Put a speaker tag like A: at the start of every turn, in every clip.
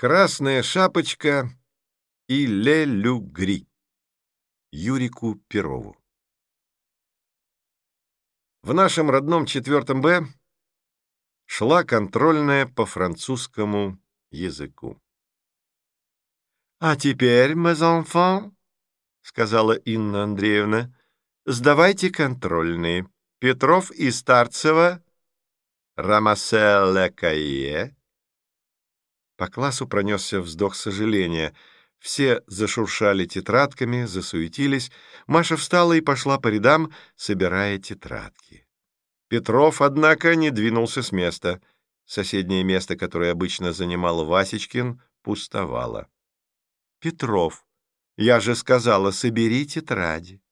A: Красная шапочка и Ле-Лю-Гри. Юрику Перову. В нашем родном четвертом Б шла контрольная по французскому языку. «А теперь, enfants, — сказала Инна Андреевна, — сдавайте контрольные. Петров и Старцева, рамассе ле кайе, по классу пронесся вздох сожаления. Все зашуршали тетрадками, засуетились. Маша встала и пошла по рядам, собирая тетрадки. Петров, однако, не двинулся с места. Соседнее место, которое обычно занимал Васечкин, пустовало. «Петров, я же сказала, собери тетради».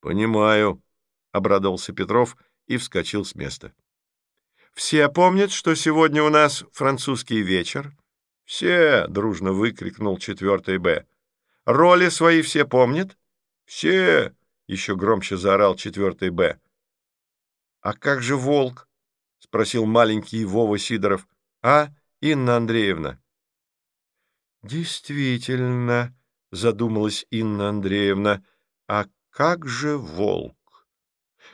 B: «Понимаю», — обрадовался Петров и вскочил с места.
A: «Все помнят, что сегодня у нас французский вечер?» «Все!» — дружно выкрикнул четвертый Б. «Роли свои все помнят?» «Все!» — еще громче заорал четвертый Б. «А как же волк?» — спросил маленький Вова Сидоров. «А, Инна Андреевна?» «Действительно», — задумалась Инна Андреевна, — «а как же волк?»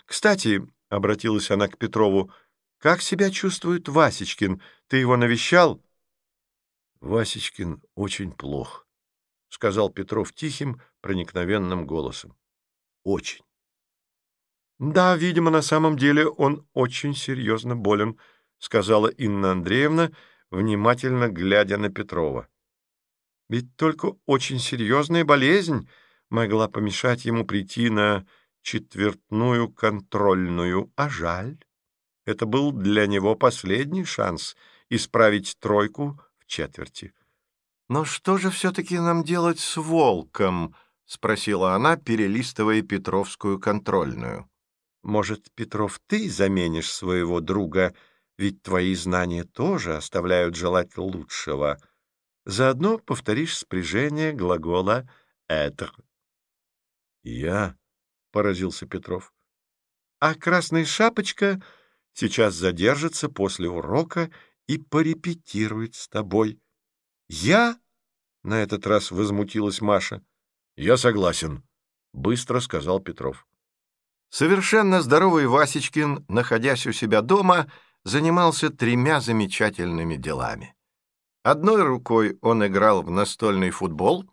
A: «Кстати», — обратилась она к Петрову, — как себя чувствует Васечкин? Ты его навещал?
B: Васечкин очень плох, — сказал Петров тихим, проникновенным голосом. Очень.
A: Да, видимо, на самом деле он очень серьезно болен, — сказала Инна Андреевна, внимательно глядя на Петрова. Ведь только очень серьезная болезнь могла помешать ему прийти на четвертную контрольную, а жаль. Это был для него последний шанс исправить тройку в четверти. «Но что же все-таки нам делать с волком?» — спросила она, перелистывая Петровскую контрольную. «Может, Петров, ты заменишь своего друга, ведь твои знания тоже оставляют желать лучшего. Заодно повторишь спряжение глагола «être».
B: «Я?» — поразился Петров.
A: «А красная шапочка...» сейчас задержится после урока и порепетирует с тобой. Я? На этот раз возмутилась Маша.
B: Я согласен, быстро сказал Петров.
A: Совершенно здоровый Васечкин, находясь у себя дома, занимался тремя замечательными делами. Одной рукой он играл в настольный футбол,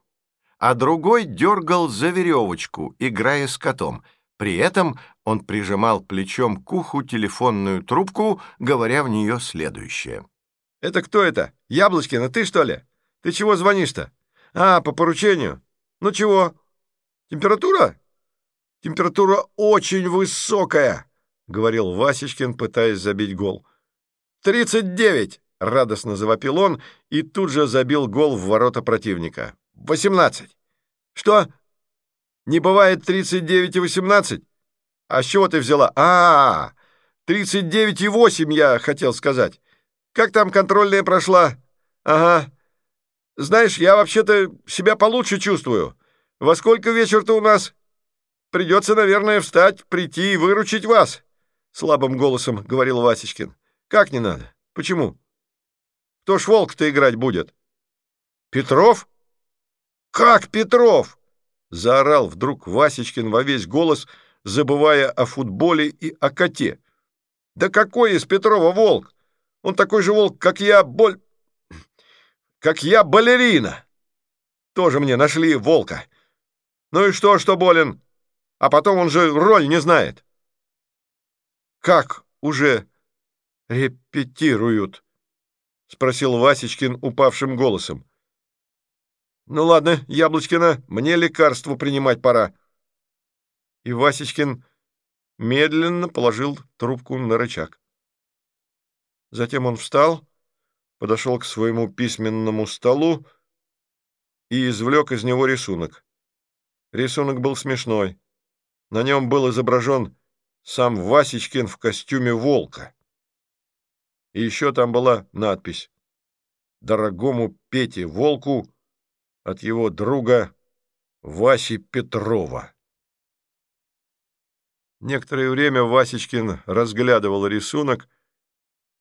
A: а другой дергал за веревочку, играя с котом — при этом он прижимал плечом к уху телефонную трубку, говоря в нее следующее. «Это кто это? Яблочкина, ты что ли? Ты чего звонишь-то? А, по поручению? Ну чего? Температура? Температура очень высокая!» — говорил Васечкин, пытаясь забить гол. «Тридцать девять!» — радостно завопил он и тут же забил гол в ворота противника. «Восемнадцать!» «Что?» Не бывает 39 и 18? А с чего ты взяла? А, 39 и 8 я хотел сказать. Как там контрольная прошла? Ага. Знаешь, я вообще-то себя получше чувствую. Во сколько вечер-то у нас? Придется, наверное, встать, прийти и выручить вас. Слабым голосом говорил Васечкин. Как не надо? Почему? Кто ж волк-то играть будет? Петров? Как Петров? Заорал вдруг Васечкин во весь голос, забывая о футболе и о коте. «Да какой из Петрова волк? Он такой же волк, как я, боль... как я балерина. Тоже мне нашли волка. Ну и что, что болен? А потом он же роль не знает». «Как уже репетируют?» — спросил Васечкин упавшим голосом. «Ну ладно, Яблочкина, мне лекарство принимать пора». И Васечкин медленно положил трубку на рычаг. Затем он встал, подошел к своему письменному столу и извлек из него рисунок. Рисунок был смешной. На нем был изображен сам Васечкин в костюме волка. И еще там была надпись «Дорогому Пете Волку» от его друга Васи Петрова. Некоторое время Васечкин разглядывал рисунок,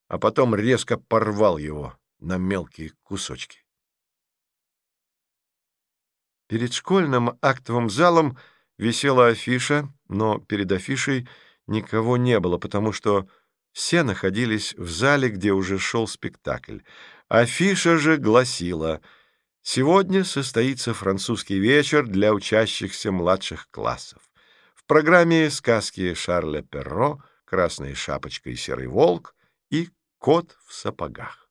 A: а потом резко порвал его. на мелкие кусочки. Перед школьным актовым залом висела афиша, но перед афишей никого не было, потому что все находились в зале, где уже шел спектакль. Афиша же гласила «Сегодня состоится французский вечер для учащихся младших классов. В программе сказки Шарля Перро «Красная шапочка и серый волк» и «Кот в сапогах».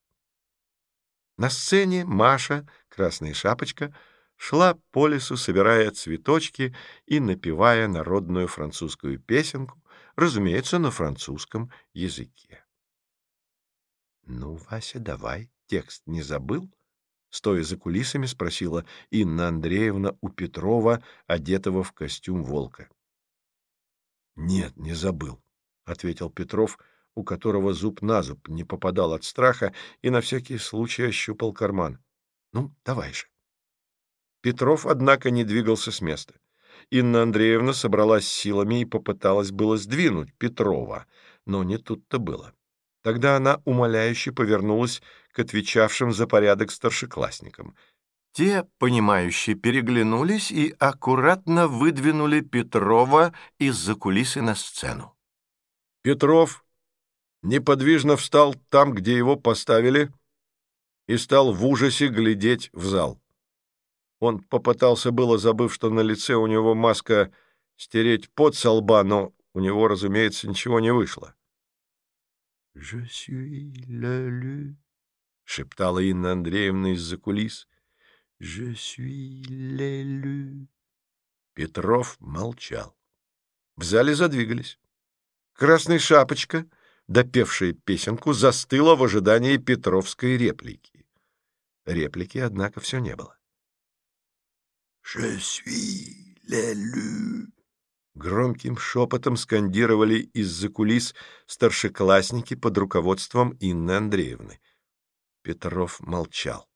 A: На сцене Маша, Красная Шапочка, шла по лесу, собирая цветочки и напевая народную французскую песенку, разумеется, на французском языке. «Ну, Вася, давай, текст не забыл?» Стоя за кулисами, спросила Инна Андреевна у Петрова, одетого в костюм волка. «Нет, не забыл», — ответил Петров, у которого зуб на зуб не попадал от страха и на всякий случай ощупал карман. «Ну, давай же». Петров, однако, не двигался с места. Инна Андреевна собралась силами и попыталась было сдвинуть Петрова, но не тут-то было. Тогда она умоляюще повернулась к отвечавшим за порядок старшеклассникам. Те, понимающие, переглянулись и аккуратно выдвинули Петрова из-за кулисы на сцену. Петров неподвижно встал там, где его поставили, и стал в ужасе глядеть в зал. Он попытался было, забыв, что на лице у него маска, стереть пот со лба, но у него, разумеется, ничего не вышло. «Je suis l'élu», — шептала Инна Андреевна из-за кулис. «Je suis l'élu». Петров молчал. В зале задвигались. Красная шапочка, допевшая песенку, застыла в ожидании Петровской реплики. Реплики, однако, все не было. «Je suis l'élu», Громким шепотом скандировали из-за кулис старшеклассники под руководством Инны Андреевны. Петров молчал.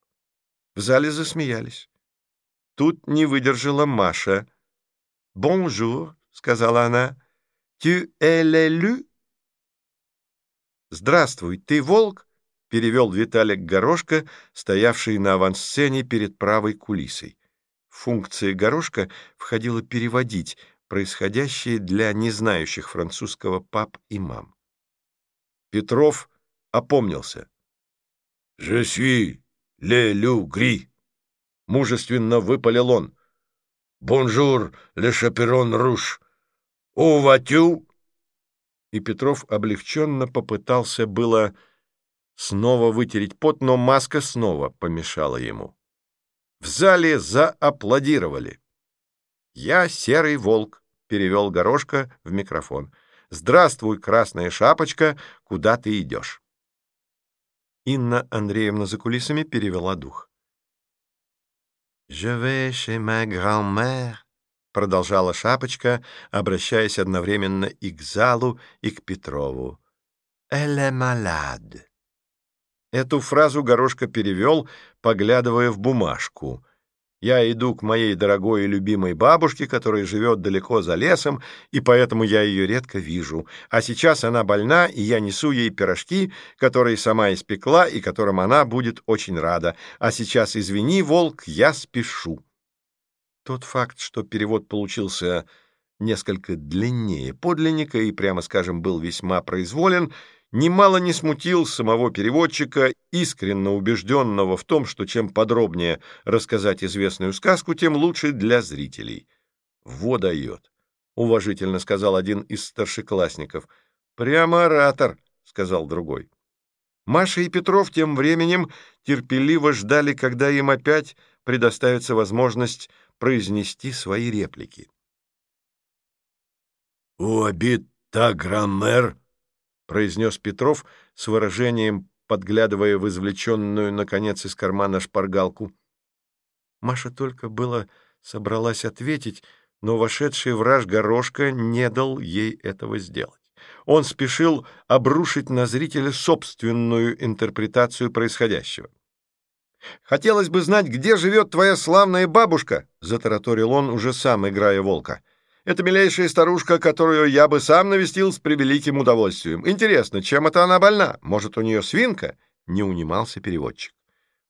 A: В зале засмеялись. Тут не выдержала Маша. «Bonjour», — сказала она, — «tu es le loup?» «Здравствуй, ты волк?» — перевел Виталик Горошка, стоявший на авансцене перед правой кулисой. В функции Горошка входила переводить — происходящее для незнающих французского пап и мам. Петров опомнился. «Je suis le loup gris», — мужественно выпалил он. «Bonjour, chaperon rouge. Où vas-tu?» И Петров облегченно попытался было снова вытереть пот, но маска снова помешала ему. В зале зааплодировали. «Я серый волк», перевел горошка в микрофон. «Здравствуй, красная шапочка, куда ты идешь?» Инна Андреевна за кулисами перевела дух. «Je vais chez ma grand-mère», — продолжала шапочка, обращаясь одновременно и к залу, и к Петрову. «Elle est malade». Эту фразу горошка перевел, поглядывая в бумажку — я иду к моей дорогой и любимой бабушке, которая живет далеко за лесом, и поэтому я ее редко вижу. А сейчас она больна, и я несу ей пирожки, которые сама испекла и которым она будет очень рада. А сейчас, извини, волк, я спешу. Тот факт, что перевод получился несколько длиннее подлинника и, прямо скажем, был весьма произволен, немало не смутил самого переводчика, искренне убежденного в том, что чем подробнее рассказать известную сказку, тем лучше для зрителей. «Во дает», — уважительно сказал один из старшеклассников. «Прямо оратор», — сказал другой. Маша и Петров тем временем терпеливо ждали, когда им опять предоставится возможность произнести свои реплики.
B: «У обид та граммер», — произнес Петров с выражением, подглядывая в извлеченную, наконец, из кармана шпаргалку.
A: Маша только было собралась ответить, но вошедший враж горошка не дал ей этого сделать. Он спешил обрушить на зрителя собственную интерпретацию происходящего. «Хотелось бы знать, где живет твоя славная бабушка», — затараторил он, уже сам играя волка. Это милейшая старушка, которую я бы сам навестил с превеликим удовольствием. Интересно, чем это она больна? Может, у нее свинка?
B: не унимался переводчик.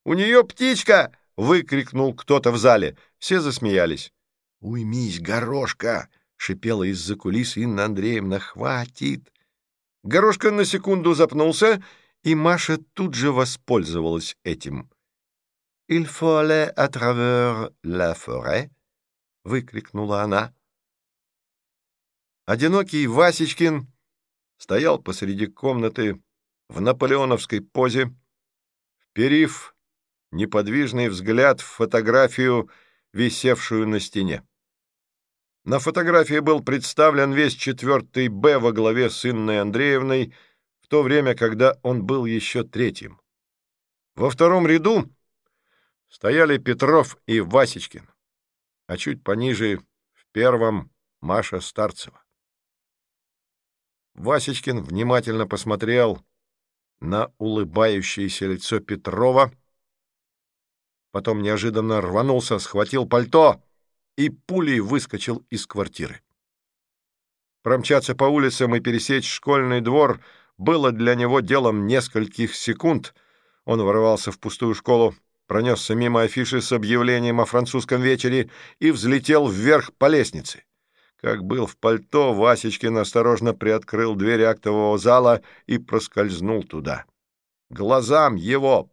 B: «У нее птичка!» — выкрикнул кто-то в зале. Все засмеялись. «Уймись, горошка!» — шипела из-за кулис Инна Андреевна. «Хватит!» Горошка на секунду запнулся, и Маша тут же воспользовалась этим. «Il faut aller à travers la forêt», — выкрикнула она. Одинокий Васечкин стоял посреди комнаты в наполеоновской позе, вперив неподвижный взгляд в фотографию, висевшую на стене. На фотографии был представлен весь четвертый Б во главе с Инной Андреевной, в то время, когда он был еще третьим. Во втором ряду стояли Петров и Васечкин, а чуть пониже, в первом, Маша Старцева. Васечкин внимательно посмотрел на улыбающееся лицо Петрова, потом неожиданно рванулся, схватил пальто и пулей выскочил из квартиры. Промчаться по улицам и пересечь школьный двор было для него делом нескольких секунд. Он ворвался в пустую школу, пронесся мимо афиши с объявлением о французском вечере и взлетел вверх по лестнице. Как был в пальто, Васечкин осторожно приоткрыл дверь актового зала и проскользнул туда. Глазам его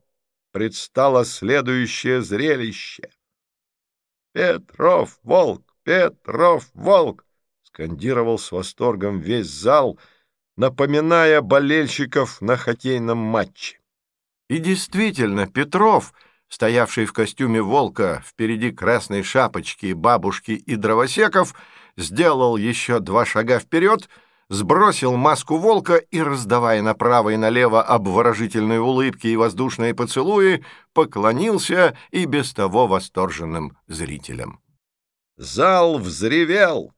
B: предстало следующее зрелище. «Петров, волк! Петров, волк!» — скандировал с восторгом весь зал, напоминая болельщиков на хоккейном матче.
A: И действительно, Петров, стоявший в костюме волка впереди красной шапочки, бабушки и дровосеков, — сделал еще два шага вперед, сбросил маску волка и, раздавая направо и налево обворожительные улыбки и воздушные поцелуи, поклонился и без того восторженным зрителям.
B: Зал взревел.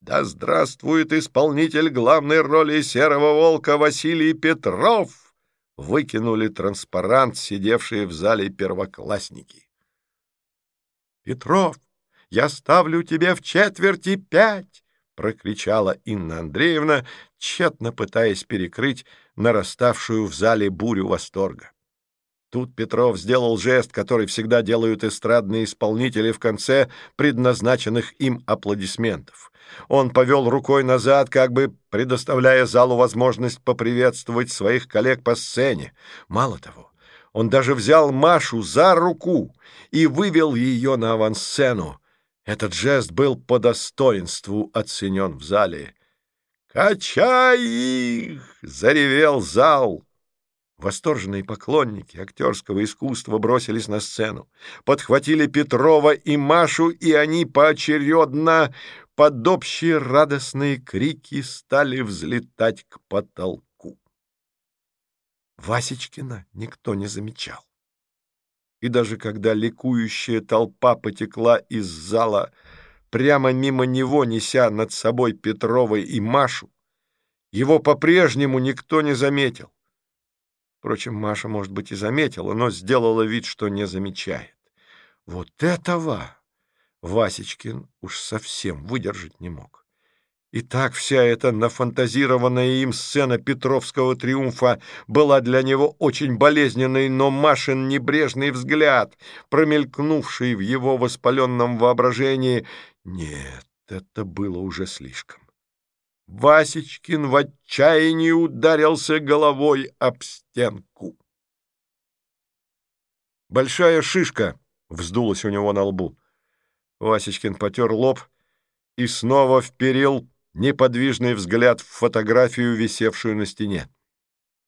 B: Да здравствует исполнитель главной роли серого волка Василий Петров! Выкинули транспарант, сидевшие в зале первоклассники. Петров, я ставлю тебе в четверти пять!» — прокричала Инна Андреевна, тщетно пытаясь перекрыть нараставшую в зале бурю восторга. Тут Петров сделал жест, который всегда делают эстрадные исполнители в конце предназначенных им аплодисментов. Он повел рукой назад, как бы предоставляя залу возможность поприветствовать своих коллег по сцене. Мало того, он даже взял Машу за руку и вывел ее на авансцену. Этот жест был по достоинству оценен в зале. «Качай их!» — заревел зал. Восторженные поклонники актерского искусства бросились на сцену, подхватили Петрова и Машу, и они поочередно под общие радостные крики стали взлетать к потолку. Васечкина никто не замечал и даже когда ликующая толпа потекла из зала прямо мимо него, неся над собой Петрова и Машу, его по-прежнему никто не заметил. Впрочем, Маша, может быть, и заметила, но сделала вид, что не замечает. Вот этого Васечкин уж совсем выдержать не мог. И так вся эта нафантазированная им сцена Петровского триумфа была для него очень болезненной, но Машин небрежный взгляд, промелькнувший в его воспаленном воображении, нет, это было уже слишком. Васечкин в отчаянии ударился головой об стенку. Большая шишка вздулась у него на лбу. Васечкин потер лоб и снова вперил неподвижный взгляд в фотографию, висевшую на стене.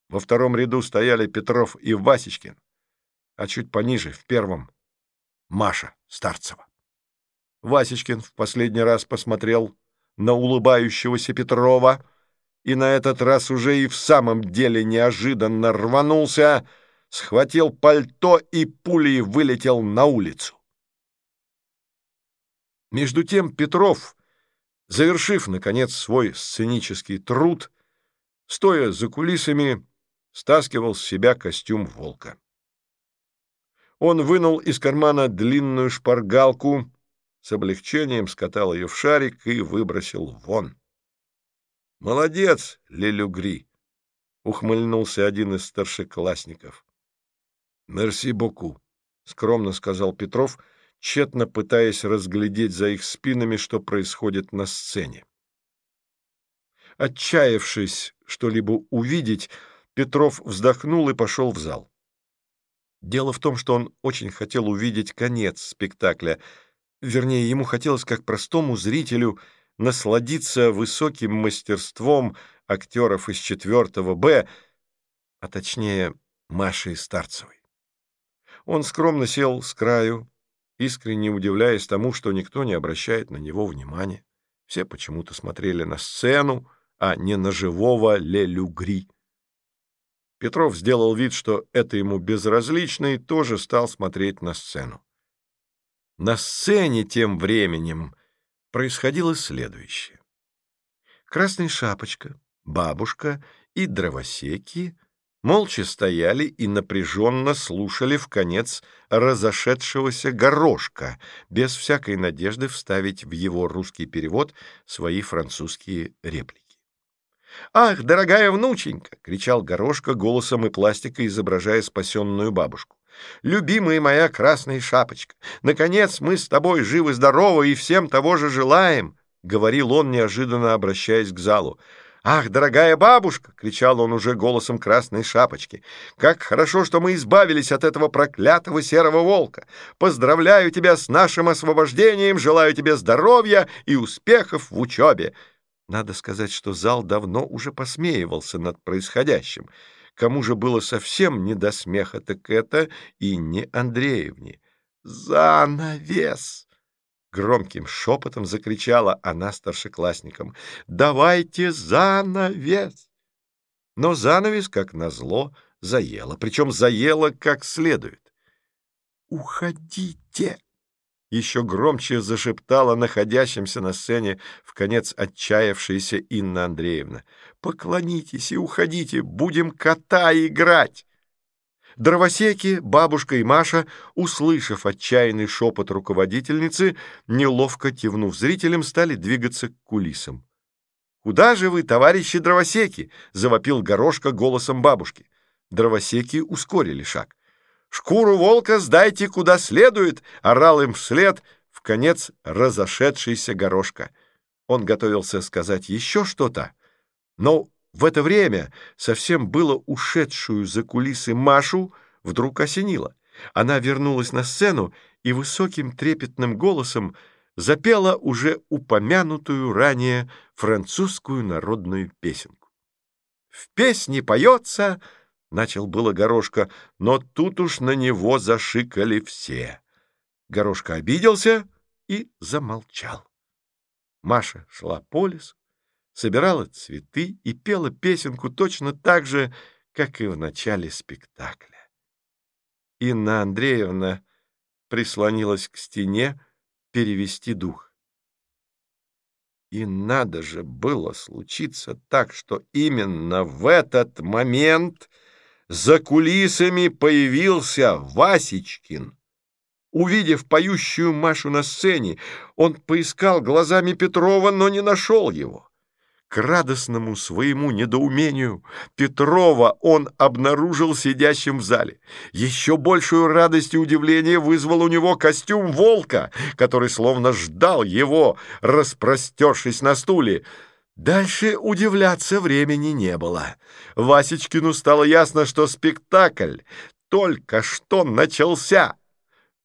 B: Во втором ряду стояли Петров и Васечкин, а чуть пониже, в первом, Маша Старцева. Васечкин в последний раз посмотрел на улыбающегося Петрова и на этот раз уже и в самом деле неожиданно рванулся, схватил пальто и пулей вылетел на улицу. Между тем Петров Завершив, наконец, свой сценический труд, стоя за кулисами, стаскивал с себя костюм волка. Он вынул из кармана длинную шпаргалку, с облегчением скатал ее в шарик и выбросил вон. «Молодец, Лелюгри!» — ухмыльнулся один из старшеклассников. «Мерси боку», — скромно сказал Петров, тщетно пытаясь разглядеть за их спинами, что происходит на сцене. Отчаявшись что-либо увидеть, Петров вздохнул и пошел в зал. Дело в том, что он очень хотел увидеть конец спектакля. Вернее, ему хотелось, как простому зрителю, насладиться высоким мастерством актеров из четвертого Б, а точнее Маши Старцевой. Он скромно сел с краю, искренне удивляясь тому, что никто не обращает на него внимания. Все почему-то смотрели на сцену, а не на живого Лелюгри. Петров сделал вид, что это ему безразлично, и тоже стал смотреть на сцену. На сцене тем временем происходило следующее. Красная шапочка, бабушка и дровосеки молча стояли и напряженно слушали в конец разошедшегося горошка, без всякой надежды вставить в его русский перевод свои французские реплики. «Ах, дорогая внученька!» — кричал Горошка голосом и пластикой, изображая спасенную бабушку. «Любимая моя красная шапочка! Наконец мы с тобой живы-здоровы и всем того же желаем!» — говорил он, неожиданно обращаясь к залу. «Ах, дорогая бабушка!» — кричал он уже голосом красной шапочки. «Как хорошо, что мы избавились от этого проклятого серого волка! Поздравляю тебя с нашим освобождением, желаю тебе здоровья и успехов в учебе!» Надо сказать, что зал давно уже посмеивался над происходящим. Кому же было совсем не до смеха, так это и не Андреевне. «Занавес!» Громким шепотом закричала она старшеклассникам. «Давайте занавес!» Но занавес, как назло, заело, причем заело как следует. «Уходите!» еще громче зашептала находящимся на сцене в конец отчаявшаяся Инна Андреевна. «Поклонитесь и уходите, будем кота играть!» Дровосеки, бабушка и Маша, услышав отчаянный шепот руководительницы, неловко кивнув зрителям, стали двигаться к кулисам. «Куда же вы, товарищи дровосеки?» — завопил горошка голосом бабушки. Дровосеки ускорили шаг. «Шкуру волка сдайте куда следует!» — орал им вслед в конец разошедшийся горошка. Он готовился сказать еще что-то, но в это время совсем было ушедшую за кулисы Машу вдруг осенило. Она вернулась на сцену и высоким трепетным голосом запела уже упомянутую ранее французскую народную песенку. В песне поется — начал было Горошка, но тут уж на него зашикали все. Горошка обиделся и замолчал. Маша шла по лесу, собирала цветы и пела песенку точно так же, как и в начале спектакля. Инна Андреевна прислонилась к стене перевести дух. И надо же было случиться так, что именно в этот момент за кулисами появился Васечкин. Увидев поющую Машу на сцене, он поискал глазами Петрова, но не нашел его. К радостному своему недоумению Петрова он обнаружил сидящим в зале. Еще большую радость и удивление вызвал у него костюм волка, который словно ждал его, распростершись на стуле. Дальше удивляться времени не было. Васечкину стало ясно, что спектакль только что начался.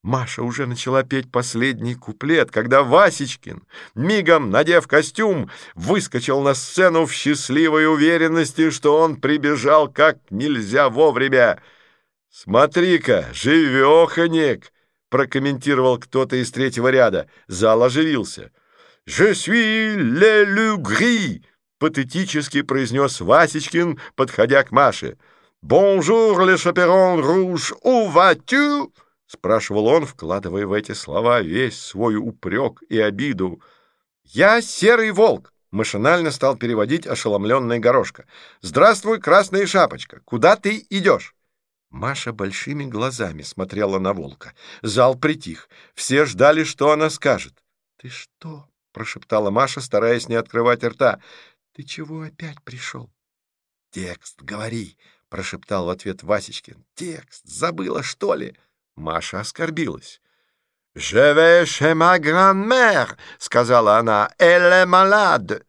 B: Маша уже начала петь последний куплет, когда Васечкин, мигом надев костюм, выскочил на сцену в счастливой уверенности, что он прибежал как нельзя вовремя. «Смотри-ка, живехонек!» — прокомментировал кто-то из третьего ряда. Зал оживился. «Je suis le loup gris!» — патетически произнес Васечкин, подходя к Маше. «Bonjour, le chaperon rouge, où vas-tu?» — спрашивал он, вкладывая в эти слова весь свой упрек и обиду. «Я серый волк!» — машинально стал переводить ошеломленная горошка. «Здравствуй, красная шапочка! Куда ты идешь?» Маша большими глазами смотрела на волка. Зал притих. Все ждали, что она скажет. «Ты что?» прошептала Маша, стараясь не открывать рта. «Ты чего опять пришел?» «Текст говори», — прошептал в ответ Васечкин. «Текст забыла, что ли?» Маша оскорбилась. «Je vais chez ma grand-mère», — сказала она. «Elle est malade».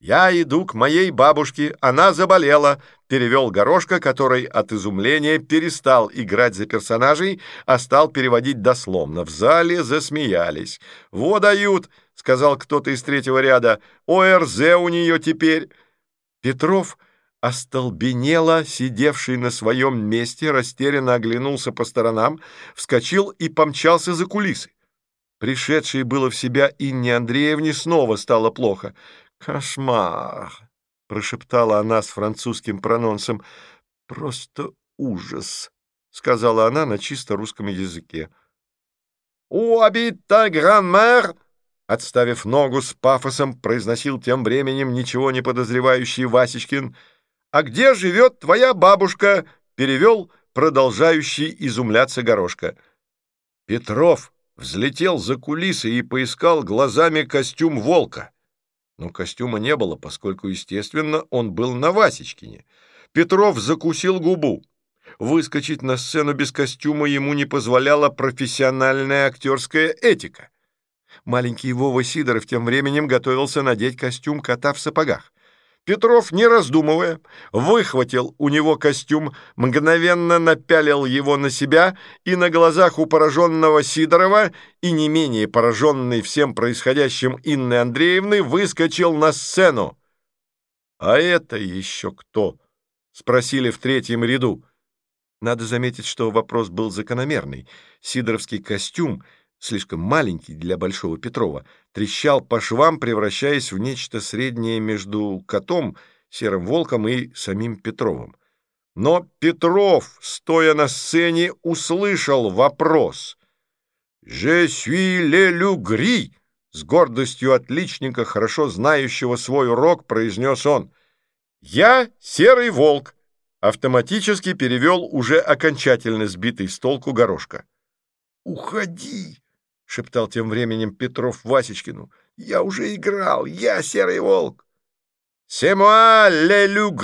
B: «Я иду к моей бабушке, она заболела», — перевел Горошка, который от изумления перестал играть за персонажей, а стал переводить дословно. В зале засмеялись. «Во дают», — сказал кто-то из третьего ряда, — «ОРЗ у нее теперь». Петров остолбенело, сидевший на своем месте, растерянно оглянулся по сторонам, вскочил и помчался за кулисы. Пришедшей было в себя Инне Андреевне снова стало плохо. «Кошмар!» — прошептала она с французским прононсом. «Просто ужас!» — сказала она на чисто русском языке. «У обита гран-мэр!» Отставив ногу с пафосом, произносил тем временем ничего не подозревающий Васечкин. «А где живет твоя бабушка?» — перевел продолжающий изумляться горошка. Петров взлетел за кулисы и поискал глазами костюм волка. Но костюма не было, поскольку, естественно, он был на Васечкине. Петров закусил губу. Выскочить на сцену без костюма ему не позволяла профессиональная актерская этика. Маленький Вова Сидоров тем временем готовился надеть костюм кота в сапогах. Петров, не раздумывая, выхватил у него костюм, мгновенно напялил его на себя и на глазах у пораженного Сидорова и не менее пораженной всем происходящим Инны Андреевны выскочил на сцену. «А это еще кто?» — спросили в третьем ряду. Надо заметить, что вопрос был закономерный. Сидоровский костюм — слишком маленький для Большого Петрова, трещал по швам, превращаясь в нечто среднее между котом, серым волком и самим Петровым. Но Петров, стоя на сцене, услышал вопрос. «Je suis le Luгри!» С гордостью отличника, хорошо знающего свой урок, произнес он. «Я серый волк!» Автоматически перевел уже окончательно сбитый с толку горошка. «Уходи!» — шептал тем временем Петров Васечкину. «Я уже играл! Я Серый Волк!» «C'est moi, le loup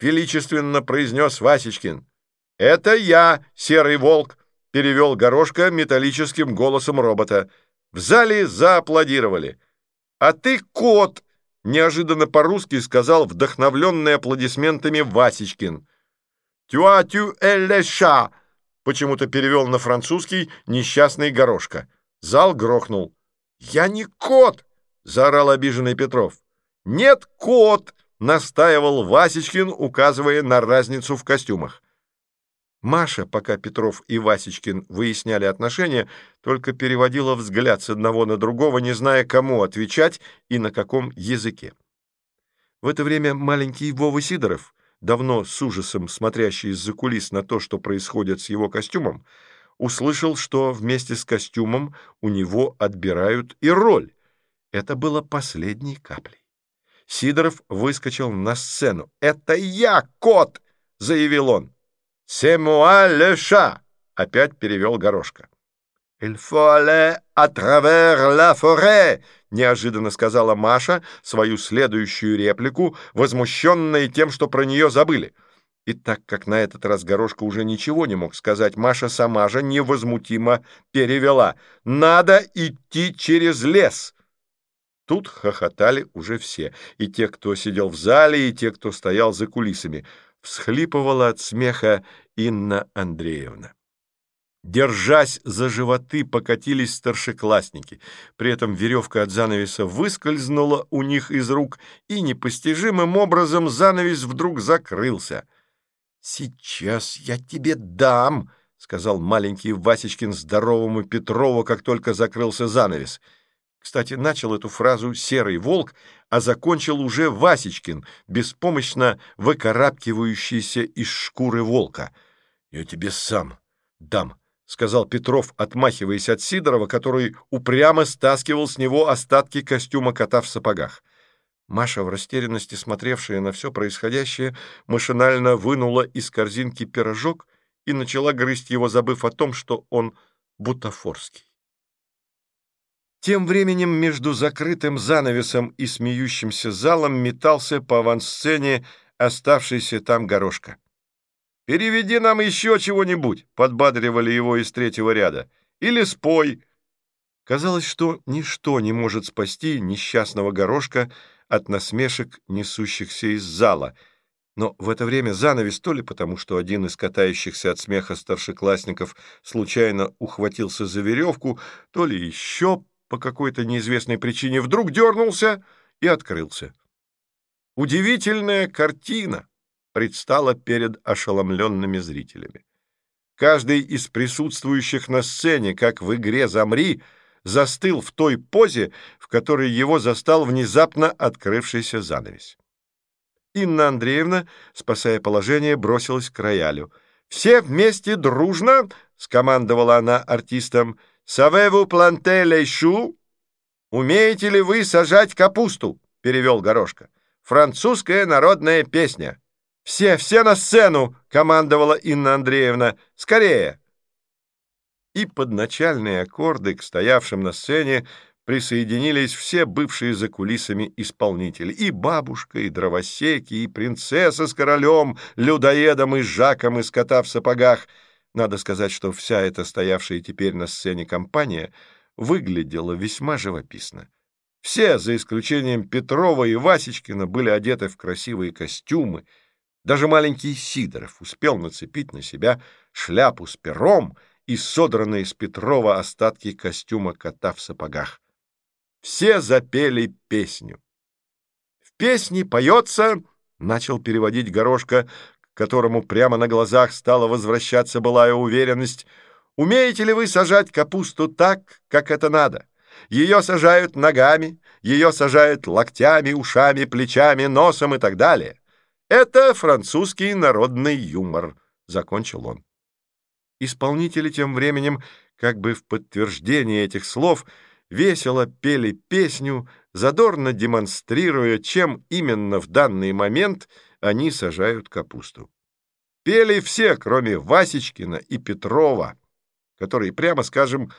B: величественно произнес Васечкин. «Это я, Серый Волк!» — перевел Горошка металлическим голосом робота. В зале зааплодировали. «А ты кот!» — неожиданно по-русски сказал вдохновленный аплодисментами Васечкин. «Тюа тю элеша!» — почему-то перевел на французский несчастный Горошка. Зал грохнул. «Я не кот!» — заорал обиженный Петров. «Нет, кот!» — настаивал Васечкин, указывая на разницу в костюмах. Маша, пока Петров и Васечкин выясняли отношения, только переводила взгляд с одного на другого, не зная, кому отвечать и на каком языке. В это время маленький Вова Сидоров, давно с ужасом смотрящий из-за кулис на то, что происходит с его костюмом, услышал, что вместе с костюмом у него отбирают и роль. Это было последней каплей. Сидоров выскочил на сцену. «Это я, кот!» — заявил он. «C'est moi le chat!» — опять перевел Горошка. «Il faut aller à travers la forêt!» — неожиданно сказала Маша свою следующую реплику, возмущенная тем, что про нее забыли. И так как на этот раз Горошка уже ничего не мог сказать, Маша сама же невозмутимо перевела «Надо идти через лес!» Тут хохотали уже все, и те, кто сидел в зале, и те, кто стоял за кулисами. Всхлипывала от смеха Инна Андреевна. Держась за животы, покатились старшеклассники. При этом веревка от занавеса выскользнула у них из рук, и непостижимым образом занавес вдруг закрылся — «Сейчас я тебе дам!» — сказал маленький Васечкин здоровому Петрову, как только закрылся занавес. Кстати, начал эту фразу «серый волк», а закончил уже Васечкин, беспомощно выкарабкивающийся из шкуры волка. «Я тебе сам дам», — сказал Петров, отмахиваясь от Сидорова, который упрямо стаскивал с него остатки костюма кота в сапогах. Маша, в растерянности смотревшая на все происходящее, машинально вынула из корзинки пирожок и начала грызть его, забыв о том, что он бутафорский. Тем временем между закрытым занавесом и смеющимся залом метался по авансцене оставшийся там горошка. «Переведи нам еще чего-нибудь», — подбадривали его из третьего ряда. «Или спой». Казалось, что ничто не может спасти несчастного горошка от насмешек, несущихся из зала. Но в это время занавес то ли потому, что один из катающихся от смеха старшеклассников случайно ухватился за веревку, то ли еще по какой-то неизвестной причине вдруг дернулся и открылся. Удивительная картина предстала перед ошеломленными зрителями. Каждый из присутствующих на сцене, как в игре «Замри», застыл в той позе, в которой его застал внезапно открывшийся занавес. Инна Андреевна, спасая положение, бросилась к роялю. «Все вместе дружно!» — скомандовала она артистам. «Савеву планте лейшу?» «Умеете ли вы сажать капусту?» — перевел Горошка. «Французская народная песня». «Все, все на сцену!» — командовала Инна Андреевна. «Скорее!» И под начальные аккорды к стоявшим на сцене присоединились все бывшие за кулисами исполнители. И бабушка, и дровосеки, и принцесса с королем, людоедом и Жаком из кота в сапогах. Надо сказать, что вся эта стоявшая теперь на сцене компания выглядела весьма живописно. Все, за исключением Петрова и Васечкина, были одеты в красивые костюмы. Даже маленький Сидоров успел нацепить на себя шляпу с пером и содранные с Петрова остатки костюма кота в сапогах. Все запели песню. В песне поется, — начал переводить Горошка, к которому прямо на глазах стала возвращаться былая уверенность, — умеете ли вы сажать капусту так, как это надо? Ее сажают ногами, ее сажают локтями, ушами, плечами, носом и так далее. Это французский народный юмор, — закончил он. Исполнители тем временем, как бы в подтверждение этих слов, — весело пели песню, задорно демонстрируя, чем именно в данный момент они сажают капусту. Пели все, кроме Васечкина и Петрова, которые, прямо скажем,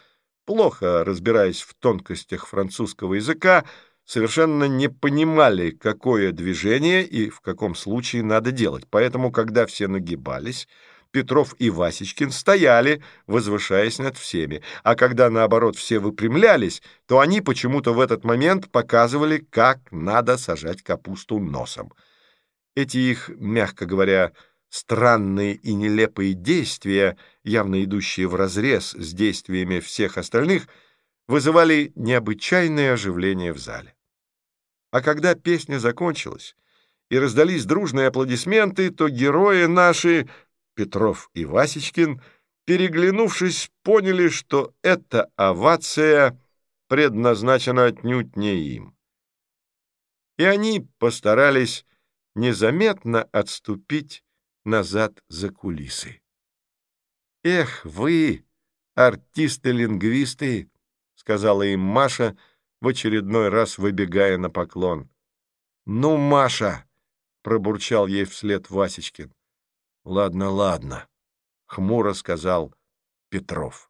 B: плохо разбираясь в тонкостях французского языка, совершенно не понимали, какое движение и в каком случае надо делать. Поэтому, когда все нагибались, Петров и Васечкин стояли, возвышаясь над всеми, а когда, наоборот, все выпрямлялись, то они почему-то в этот момент показывали, как надо сажать капусту носом. Эти их, мягко говоря, странные и нелепые действия, явно идущие вразрез с действиями всех остальных, вызывали необычайное оживление в зале. А когда песня закончилась и раздались дружные аплодисменты, то герои наши Петров и Васечкин, переглянувшись, поняли, что эта овация предназначена отнюдь не им. И они постарались незаметно отступить назад за кулисы. «Эх, вы, артисты-лингвисты!» — сказала им Маша, в очередной раз выбегая на поклон. «Ну, Маша!» — пробурчал ей вслед Васечкин. «Ладно, ладно», — хмуро сказал Петров.